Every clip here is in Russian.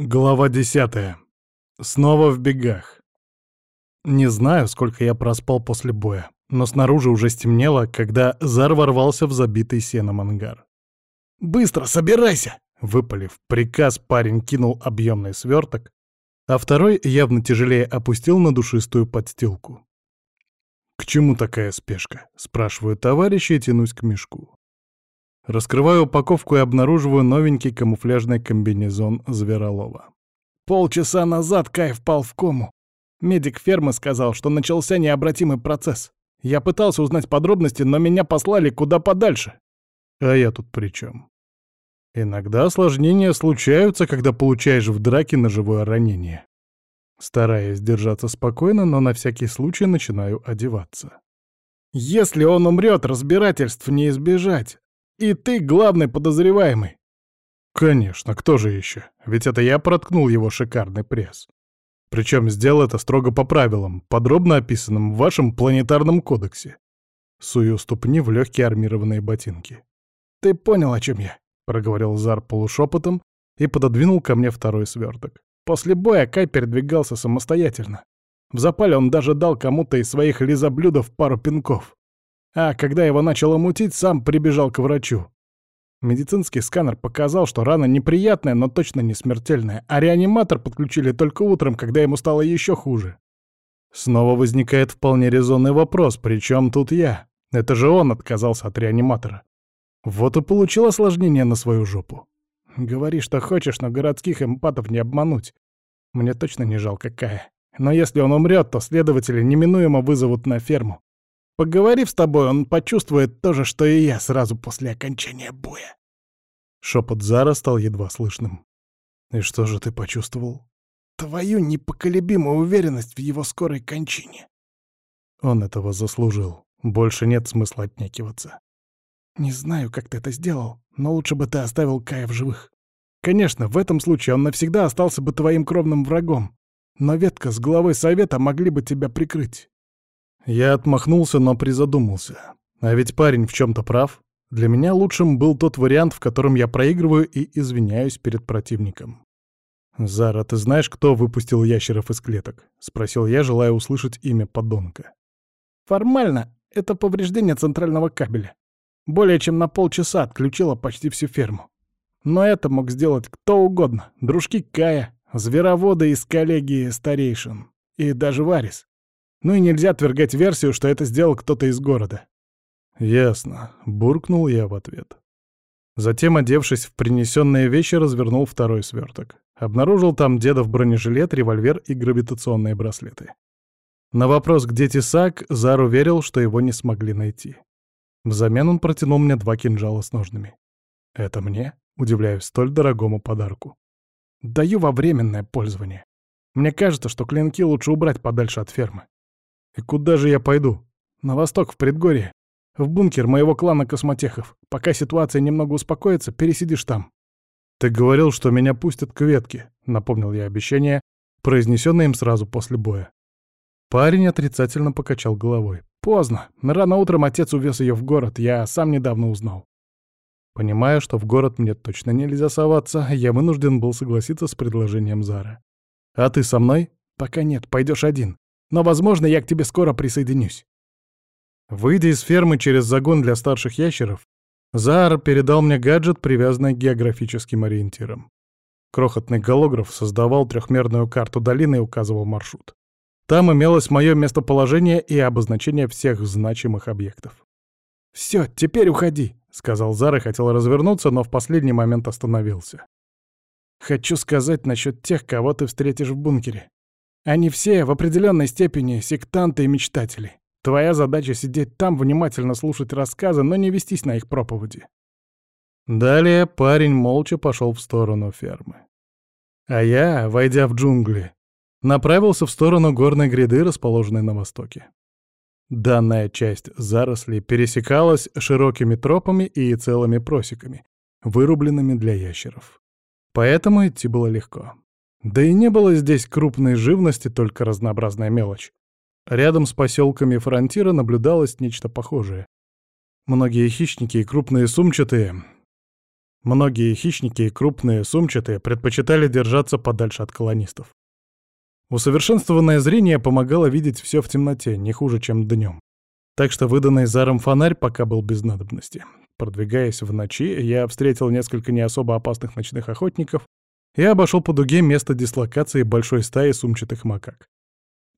Глава десятая. Снова в бегах. Не знаю, сколько я проспал после боя, но снаружи уже стемнело, когда Зар ворвался в забитый сеном ангар. «Быстро собирайся!» — выпалив приказ, парень кинул объемный сверток, а второй явно тяжелее опустил на душистую подстилку. «К чему такая спешка?» — спрашиваю товарища и тянусь к мешку. Раскрываю упаковку и обнаруживаю новенький камуфляжный комбинезон Зверолова. Полчаса назад Кай впал в кому. Медик фермы сказал, что начался необратимый процесс. Я пытался узнать подробности, но меня послали куда подальше. А я тут при чем? Иногда осложнения случаются, когда получаешь в драке ножевое ранение. Стараясь держаться спокойно, но на всякий случай начинаю одеваться. Если он умрет, разбирательств не избежать. И ты главный подозреваемый. Конечно, кто же еще? Ведь это я проткнул его шикарный пресс. Причем сделал это строго по правилам, подробно описанным в вашем планетарном кодексе. Сую ступни в легкие армированные ботинки. «Ты понял, о чем я?» — проговорил Зар полушепотом и пододвинул ко мне второй сверток. После боя Кай передвигался самостоятельно. В запале он даже дал кому-то из своих лизоблюдов пару пинков. А когда его начало мутить, сам прибежал к врачу. Медицинский сканер показал, что рана неприятная, но точно не смертельная, а реаниматор подключили только утром, когда ему стало еще хуже. Снова возникает вполне резонный вопрос, причем тут я? Это же он отказался от реаниматора. Вот и получил осложнение на свою жопу. Говори, что хочешь, но городских эмпатов не обмануть. Мне точно не жалко Кая. Но если он умрет, то следователи неминуемо вызовут на ферму. Поговорив с тобой, он почувствует то же, что и я сразу после окончания боя. Шепот Зара стал едва слышным. И что же ты почувствовал? Твою непоколебимую уверенность в его скорой кончине. Он этого заслужил. Больше нет смысла отнекиваться. Не знаю, как ты это сделал, но лучше бы ты оставил Кая в живых. Конечно, в этом случае он навсегда остался бы твоим кровным врагом, но ветка с главой совета могли бы тебя прикрыть. Я отмахнулся, но призадумался. А ведь парень в чем-то прав. Для меня лучшим был тот вариант, в котором я проигрываю и извиняюсь перед противником. «Зара, ты знаешь, кто выпустил ящеров из клеток?» — спросил я, желая услышать имя подонка. «Формально, это повреждение центрального кабеля. Более чем на полчаса отключило почти всю ферму. Но это мог сделать кто угодно. Дружки Кая, звероводы из коллегии старейшин. И даже Варис. Ну и нельзя отвергать версию, что это сделал кто-то из города. «Ясно», — буркнул я в ответ. Затем, одевшись в принесенные вещи, развернул второй сверток. Обнаружил там дедов бронежилет, револьвер и гравитационные браслеты. На вопрос, где тесак, Зар уверил, что его не смогли найти. Взамен он протянул мне два кинжала с ножными. «Это мне?» — удивляюсь столь дорогому подарку. «Даю во временное пользование. Мне кажется, что клинки лучше убрать подальше от фермы. И куда же я пойду? На восток, в предгорье. В бункер моего клана космотехов. Пока ситуация немного успокоится, пересидишь там. Ты говорил, что меня пустят к ветке, напомнил я обещание, произнесенное им сразу после боя. Парень отрицательно покачал головой. Поздно. Рано утром отец увез ее в город, я сам недавно узнал. Понимая, что в город мне точно нельзя соваться, я вынужден был согласиться с предложением Зары. «А ты со мной?» «Пока нет, пойдешь один. Но, возможно, я к тебе скоро присоединюсь». Выйдя из фермы через загон для старших ящеров, Заар передал мне гаджет, привязанный к географическим ориентирам. Крохотный голограф создавал трехмерную карту долины и указывал маршрут. Там имелось мое местоположение и обозначение всех значимых объектов. «Все, теперь уходи», — сказал Зар и хотел развернуться, но в последний момент остановился. «Хочу сказать насчет тех, кого ты встретишь в бункере. Они все в определенной степени сектанты и мечтатели. Твоя задача сидеть там, внимательно слушать рассказы, но не вестись на их проповеди. Далее парень молча пошел в сторону фермы. А я, войдя в джунгли, направился в сторону горной гряды, расположенной на востоке. Данная часть зарослей пересекалась широкими тропами и целыми просеками, вырубленными для ящеров. Поэтому идти было легко. Да и не было здесь крупной живности, только разнообразная мелочь. Рядом с поселками фронтира наблюдалось нечто похожее. Многие хищники и крупные сумчатые Многие хищники и крупные сумчатые предпочитали держаться подальше от колонистов. Усовершенствованное зрение помогало видеть все в темноте, не хуже, чем днем. Так что выданный Заром фонарь пока был без надобности. Продвигаясь в ночи, я встретил несколько не особо опасных ночных охотников и обошел по дуге место дислокации большой стаи сумчатых макак.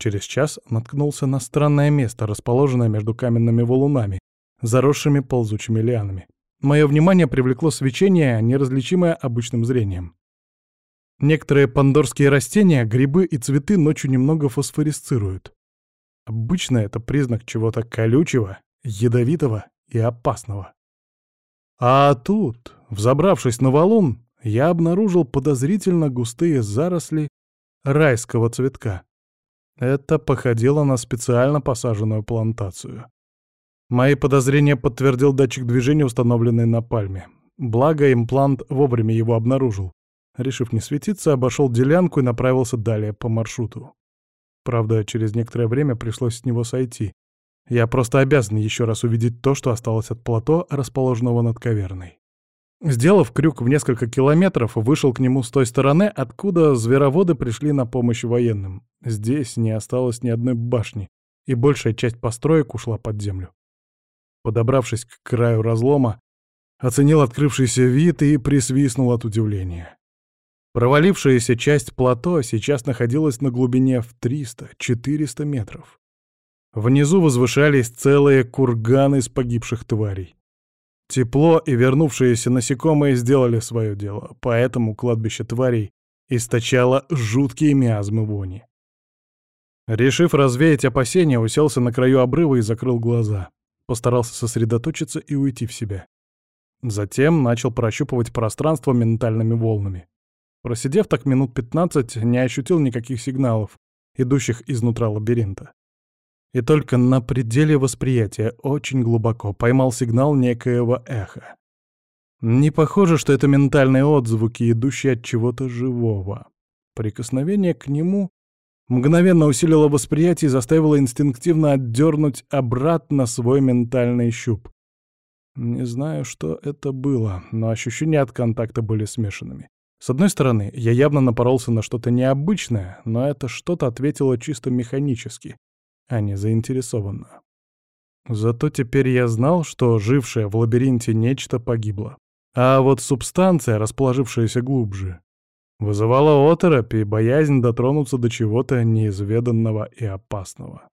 Через час наткнулся на странное место, расположенное между каменными валунами, заросшими ползучими лианами. Мое внимание привлекло свечение, неразличимое обычным зрением. Некоторые пандорские растения, грибы и цветы ночью немного фосфорисцируют. Обычно это признак чего-то колючего, ядовитого и опасного. А тут, взобравшись на валун, я обнаружил подозрительно густые заросли райского цветка. Это походило на специально посаженную плантацию. Мои подозрения подтвердил датчик движения, установленный на пальме. Благо, имплант вовремя его обнаружил. Решив не светиться, обошел делянку и направился далее по маршруту. Правда, через некоторое время пришлось с него сойти. Я просто обязан еще раз увидеть то, что осталось от плато, расположенного над каверной. Сделав крюк в несколько километров, вышел к нему с той стороны, откуда звероводы пришли на помощь военным. Здесь не осталось ни одной башни, и большая часть построек ушла под землю. Подобравшись к краю разлома, оценил открывшийся вид и присвистнул от удивления. Провалившаяся часть плато сейчас находилась на глубине в 300-400 метров. Внизу возвышались целые курганы из погибших тварей. Тепло и вернувшиеся насекомые сделали свое дело, поэтому кладбище тварей источало жуткие миазмы вони. Решив развеять опасения, уселся на краю обрыва и закрыл глаза. Постарался сосредоточиться и уйти в себя. Затем начал прощупывать пространство ментальными волнами. Просидев так минут 15, не ощутил никаких сигналов, идущих изнутра лабиринта. И только на пределе восприятия очень глубоко поймал сигнал некоего эха. Не похоже, что это ментальные отзвуки, идущие от чего-то живого. Прикосновение к нему мгновенно усилило восприятие и заставило инстинктивно отдернуть обратно свой ментальный щуп. Не знаю, что это было, но ощущения от контакта были смешанными. С одной стороны, я явно напоролся на что-то необычное, но это что-то ответило чисто механически, а не заинтересованно. Зато теперь я знал, что жившее в лабиринте нечто погибло. А вот субстанция, расположившаяся глубже, вызывала оторопь и боязнь дотронуться до чего-то неизведанного и опасного.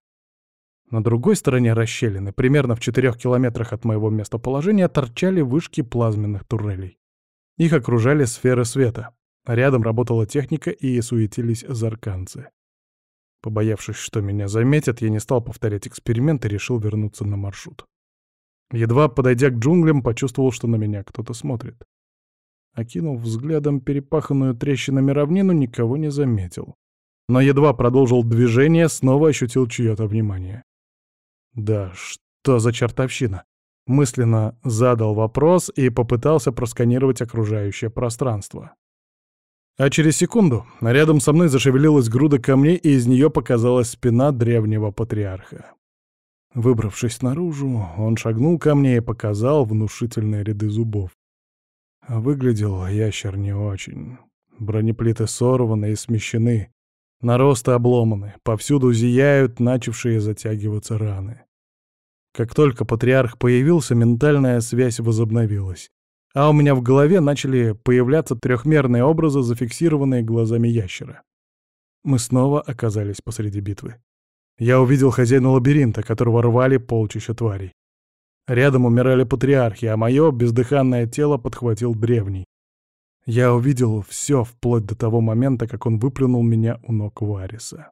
На другой стороне расщелины, примерно в четырех километрах от моего местоположения, торчали вышки плазменных турелей. Их окружали сферы света. Рядом работала техника и суетились зарканцы. Побоявшись, что меня заметят, я не стал повторять эксперимент и решил вернуться на маршрут. Едва подойдя к джунглям, почувствовал, что на меня кто-то смотрит. Окинув взглядом перепаханную трещинами равнину, никого не заметил. Но едва продолжил движение, снова ощутил чье-то внимание. Да что за чертовщина? Мысленно задал вопрос и попытался просканировать окружающее пространство. А через секунду рядом со мной зашевелилась груда камней, и из нее показалась спина древнего патриарха. Выбравшись наружу, он шагнул ко мне и показал внушительные ряды зубов. Выглядел ящер не очень. Бронеплиты сорваны и смещены, наросты обломаны, повсюду зияют начавшие затягиваться раны. Как только патриарх появился, ментальная связь возобновилась. А у меня в голове начали появляться трехмерные образы, зафиксированные глазами ящера. Мы снова оказались посреди битвы. Я увидел хозяина лабиринта, которого рвали полчища тварей. Рядом умирали патриархи, а мое бездыханное тело подхватил древний. Я увидел все вплоть до того момента, как он выплюнул меня у ног Вариса.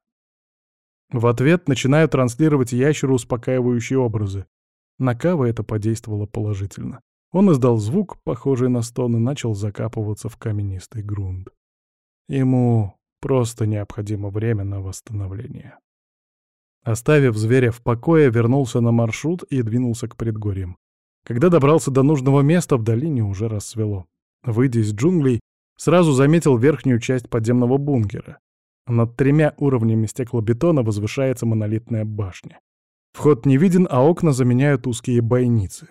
В ответ начинаю транслировать ящеру успокаивающие образы. На Кава это подействовало положительно. Он издал звук, похожий на стон, и начал закапываться в каменистый грунт. Ему просто необходимо время на восстановление. Оставив зверя в покое, вернулся на маршрут и двинулся к предгорьям. Когда добрался до нужного места, в долине уже рассвело. Выйдя из джунглей, сразу заметил верхнюю часть подземного бункера. Над тремя уровнями стеклобетона возвышается монолитная башня. Вход не виден, а окна заменяют узкие бойницы.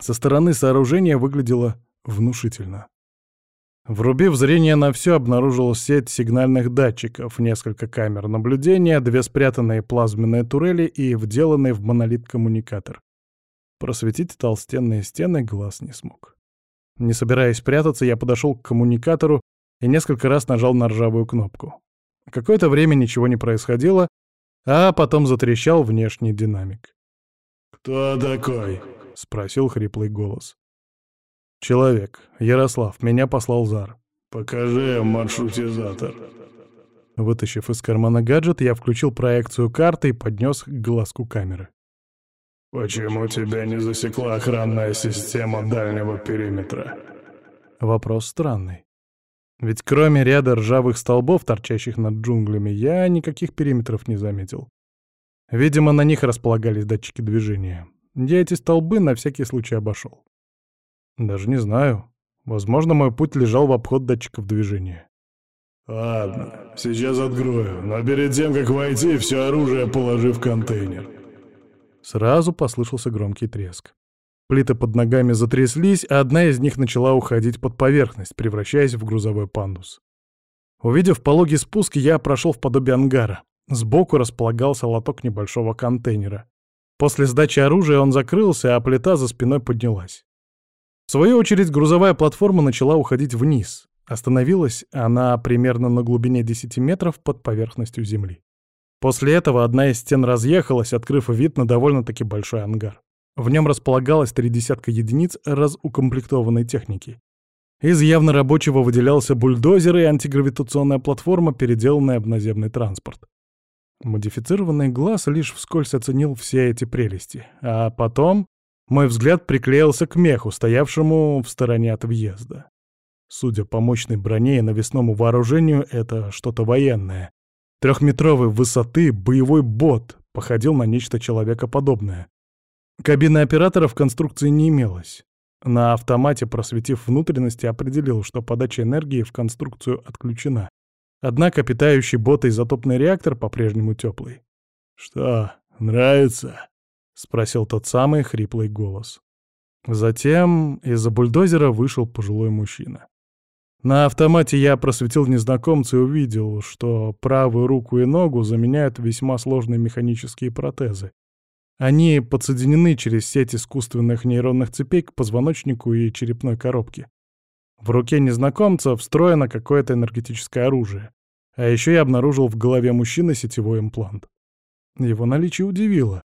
Со стороны сооружения выглядело внушительно. Врубив зрение на все, обнаружил сеть сигнальных датчиков, несколько камер наблюдения, две спрятанные плазменные турели и вделанный в монолит коммуникатор. Просветить толстенные стены глаз не смог. Не собираясь прятаться, я подошел к коммуникатору и несколько раз нажал на ржавую кнопку. Какое-то время ничего не происходило, а потом затрещал внешний динамик. «Кто такой?» — спросил хриплый голос. «Человек. Ярослав. Меня послал Зар». «Покажи маршрутизатор». Вытащив из кармана гаджет, я включил проекцию карты и поднес к глазку камеры. «Почему тебя не засекла охранная система дальнего периметра?» Вопрос странный. Ведь кроме ряда ржавых столбов, торчащих над джунглями, я никаких периметров не заметил. Видимо, на них располагались датчики движения. Я эти столбы на всякий случай обошел. Даже не знаю. Возможно, мой путь лежал в обход датчиков движения. «Ладно, сейчас открою, но перед тем, как войти, все оружие положи в контейнер». Сразу послышался громкий треск. Плиты под ногами затряслись, а одна из них начала уходить под поверхность, превращаясь в грузовой пандус. Увидев пологий спуск, я прошел в подобие ангара. Сбоку располагался лоток небольшого контейнера. После сдачи оружия он закрылся, а плита за спиной поднялась. В свою очередь грузовая платформа начала уходить вниз. Остановилась она примерно на глубине 10 метров под поверхностью земли. После этого одна из стен разъехалась, открыв вид на довольно-таки большой ангар. В нем располагалось три десятка единиц разукомплектованной техники. Из явно рабочего выделялся бульдозер и антигравитационная платформа, переделанная в наземный транспорт. Модифицированный глаз лишь вскользь оценил все эти прелести, а потом мой взгляд приклеился к меху, стоявшему в стороне от въезда. Судя по мощной броне и навесному вооружению, это что-то военное. Трехметровой высоты боевой бот походил на нечто человекоподобное. Кабины оператора в конструкции не имелось. На автомате, просветив внутренности, определил, что подача энергии в конструкцию отключена. Однако питающий бота изотопный реактор по-прежнему теплый. «Что, нравится?» — спросил тот самый хриплый голос. Затем из-за бульдозера вышел пожилой мужчина. На автомате я просветил незнакомца и увидел, что правую руку и ногу заменяют весьма сложные механические протезы. Они подсоединены через сеть искусственных нейронных цепей к позвоночнику и черепной коробке. В руке незнакомца встроено какое-то энергетическое оружие. А еще я обнаружил в голове мужчины сетевой имплант. Его наличие удивило.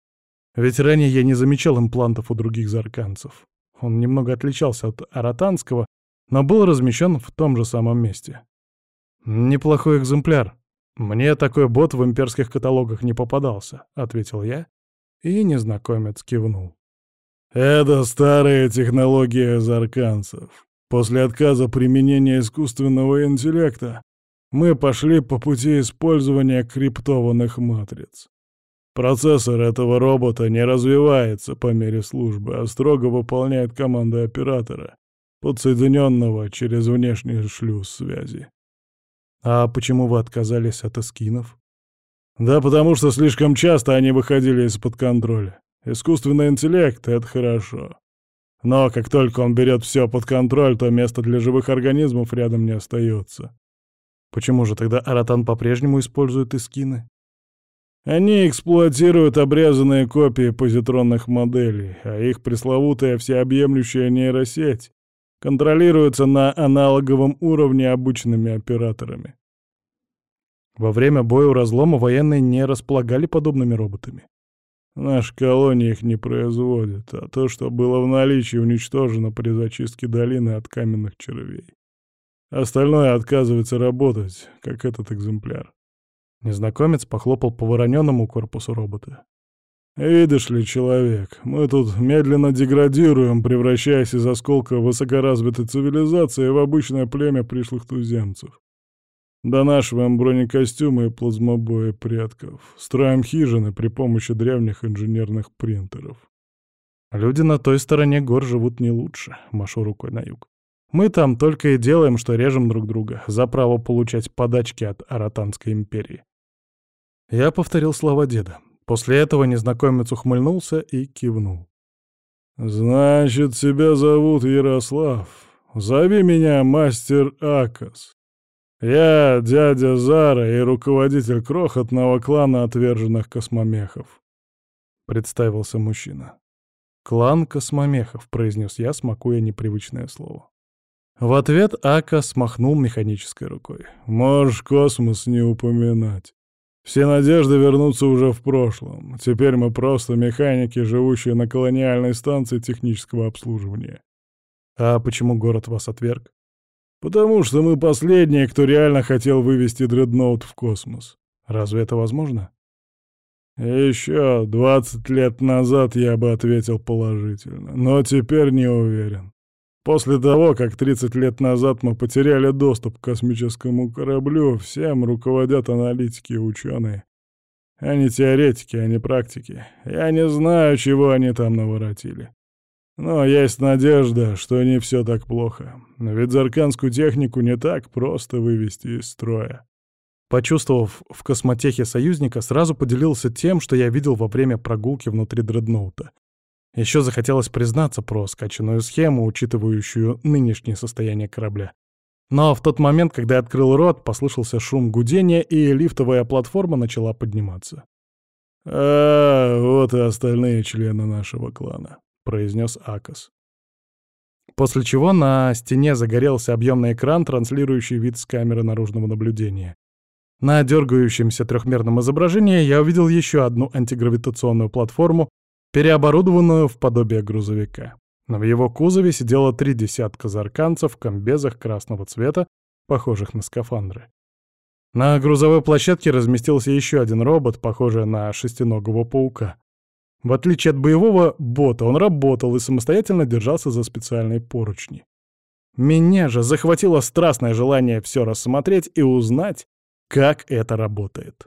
Ведь ранее я не замечал имплантов у других зарканцев. Он немного отличался от аратанского, но был размещен в том же самом месте. «Неплохой экземпляр. Мне такой бот в имперских каталогах не попадался», — ответил я, и незнакомец кивнул. «Это старая технология зарканцев. После отказа применения искусственного интеллекта мы пошли по пути использования криптованных матриц. Процессор этого робота не развивается по мере службы, а строго выполняет команды оператора, подсоединенного через внешний шлюз связи. А почему вы отказались от эскинов? Да потому что слишком часто они выходили из-под контроля. Искусственный интеллект — это хорошо. Но как только он берет все под контроль, то места для живых организмов рядом не остается. Почему же тогда Аратан по-прежнему использует эскины? Они эксплуатируют обрезанные копии позитронных моделей, а их пресловутая всеобъемлющая нейросеть контролируется на аналоговом уровне обычными операторами. Во время боя у разлома военные не располагали подобными роботами. Наша колония их не производит, а то, что было в наличии, уничтожено при зачистке долины от каменных червей. Остальное отказывается работать, как этот экземпляр. Незнакомец похлопал по вороненному корпусу робота. «Видишь ли, человек, мы тут медленно деградируем, превращаясь из осколка высокоразвитой цивилизации в обычное племя пришлых туземцев. Донашиваем бронекостюмы и плазмобои предков, строим хижины при помощи древних инженерных принтеров. Люди на той стороне гор живут не лучше, машу рукой на юг. Мы там только и делаем, что режем друг друга за право получать подачки от Аратанской империи. Я повторил слова деда. После этого незнакомец ухмыльнулся и кивнул. «Значит, тебя зовут Ярослав. Зови меня мастер Акас. Я дядя Зара и руководитель крохотного клана отверженных космомехов», — представился мужчина. «Клан космомехов», — произнес я, смакуя непривычное слово. В ответ Ака смахнул механической рукой. «Можешь космос не упоминать. Все надежды вернутся уже в прошлом. Теперь мы просто механики, живущие на колониальной станции технического обслуживания». «А почему город вас отверг?» «Потому что мы последние, кто реально хотел вывести дредноут в космос. Разве это возможно?» «Еще двадцать лет назад я бы ответил положительно, но теперь не уверен. После того, как 30 лет назад мы потеряли доступ к космическому кораблю, всем руководят аналитики и ученые. Они теоретики, а не практики. Я не знаю, чего они там наворотили. Но есть надежда, что не все так плохо. Ведь зарканскую технику не так просто вывести из строя. Почувствовав в космотехе союзника, сразу поделился тем, что я видел во время прогулки внутри дредноута. Еще захотелось признаться про скачанную схему, учитывающую нынешнее состояние корабля. Но в тот момент, когда я открыл рот, послышался шум гудения, и лифтовая платформа начала подниматься. «А, вот и остальные члены нашего клана», — произнес Акас. После чего на стене загорелся объемный экран, транслирующий вид с камеры наружного наблюдения. На дергающемся трехмерном изображении я увидел еще одну антигравитационную платформу, переоборудованную в подобие грузовика. Но в его кузове сидело три десятка зарканцев в комбезах красного цвета, похожих на скафандры. На грузовой площадке разместился еще один робот, похожий на шестиногого паука. В отличие от боевого бота, он работал и самостоятельно держался за специальные поручни. Меня же захватило страстное желание все рассмотреть и узнать, как это работает.